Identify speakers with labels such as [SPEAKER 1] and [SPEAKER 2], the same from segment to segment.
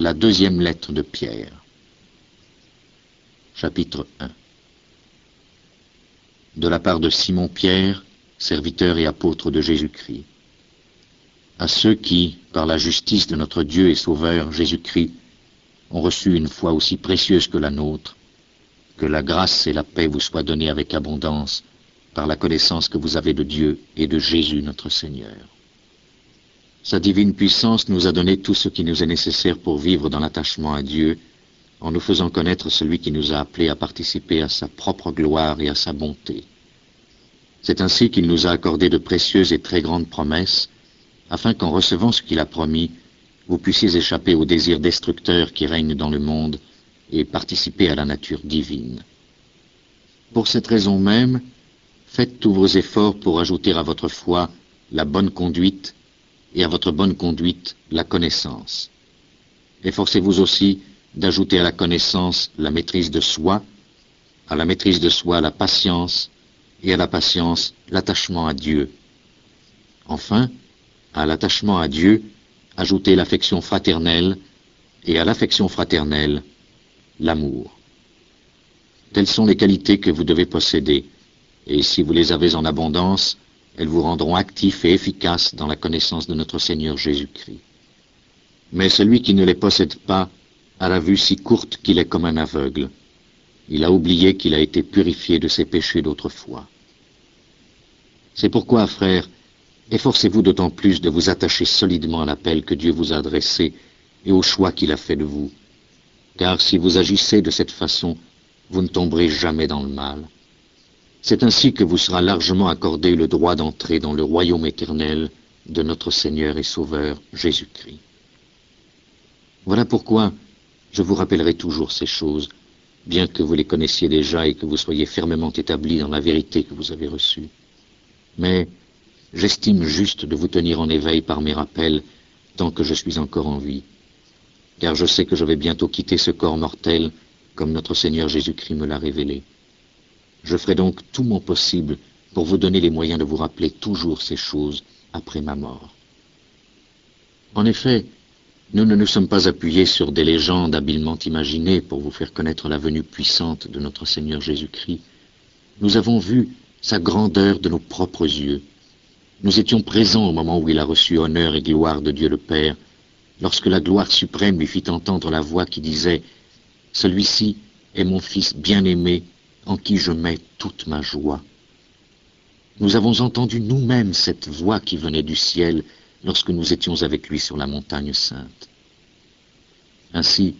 [SPEAKER 1] La deuxième lettre de Pierre. Chapitre 1 De la part de Simon Pierre, serviteur et apôtre de Jésus-Christ. À ceux qui, par la justice de notre Dieu et Sauveur Jésus-Christ, ont reçu une foi aussi précieuse que la nôtre, que la grâce et la paix vous soient données avec abondance par la connaissance que vous avez de Dieu et de Jésus notre Seigneur. Sa divine puissance nous a donné tout ce qui nous est nécessaire pour vivre dans l'attachement à Dieu, en nous faisant connaître celui qui nous a appelés à participer à sa propre gloire et à sa bonté. C'est ainsi qu'il nous a accordé de précieuses et très grandes promesses, afin qu'en recevant ce qu'il a promis, vous puissiez échapper aux désirs destructeurs qui règnent dans le monde et participer à la nature divine. Pour cette raison même, faites tous vos efforts pour ajouter à votre foi la bonne conduite et à votre bonne conduite la connaissance. Efforcez-vous aussi d'ajouter à la connaissance la maîtrise de soi, à la maîtrise de soi la patience, et à la patience l'attachement à Dieu. Enfin, à l'attachement à Dieu, ajoutez l'affection fraternelle, et à l'affection fraternelle, l'amour. Telles sont les qualités que vous devez posséder, et si vous les avez en abondance, elles vous rendront actifs et efficaces dans la connaissance de notre Seigneur Jésus-Christ. Mais celui qui ne les possède pas a la vue si courte qu'il est comme un aveugle. Il a oublié qu'il a été purifié de ses péchés d'autrefois. C'est pourquoi, frères, efforcez-vous d'autant plus de vous attacher solidement à l'appel que Dieu vous a adressé et au choix qu'il a fait de vous. Car si vous agissez de cette façon, vous ne tomberez jamais dans le mal. C'est ainsi que vous sera largement accordé le droit d'entrer dans le royaume éternel de notre Seigneur et Sauveur Jésus-Christ. Voilà pourquoi je vous rappellerai toujours ces choses, bien que vous les connaissiez déjà et que vous soyez fermement établis dans la vérité que vous avez reçue. Mais j'estime juste de vous tenir en éveil par mes rappels tant que je suis encore en vie, car je sais que je vais bientôt quitter ce corps mortel comme notre Seigneur Jésus-Christ me l'a révélé. Je ferai donc tout mon possible pour vous donner les moyens de vous rappeler toujours ces choses après ma mort. En effet, nous ne nous sommes pas appuyés sur des légendes habilement imaginées pour vous faire connaître la venue puissante de notre Seigneur Jésus-Christ. Nous avons vu sa grandeur de nos propres yeux. Nous étions présents au moment où il a reçu honneur et gloire de Dieu le Père, lorsque la gloire suprême lui fit entendre la voix qui disait ⁇ Celui-ci est mon Fils bien-aimé en qui je mets toute ma joie. Nous avons entendu nous-mêmes cette voix qui venait du ciel lorsque nous étions avec lui sur la montagne sainte. Ainsi,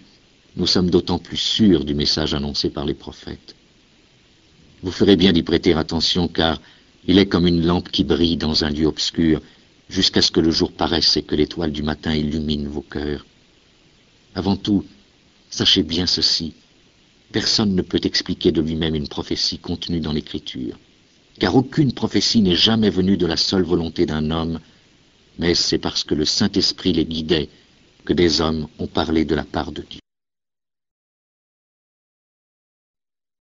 [SPEAKER 1] nous sommes d'autant plus sûrs du message annoncé par les prophètes. Vous ferez bien d'y prêter attention car il est comme une lampe qui brille dans un lieu obscur jusqu'à ce que le jour paraisse et que l'étoile du matin illumine vos cœurs. Avant tout, sachez bien ceci. Personne ne peut expliquer de lui-même une prophétie contenue dans l'Écriture, car aucune prophétie n'est jamais venue de la seule volonté d'un homme, mais c'est parce que le Saint-Esprit les guidait que des hommes ont parlé de la part de Dieu.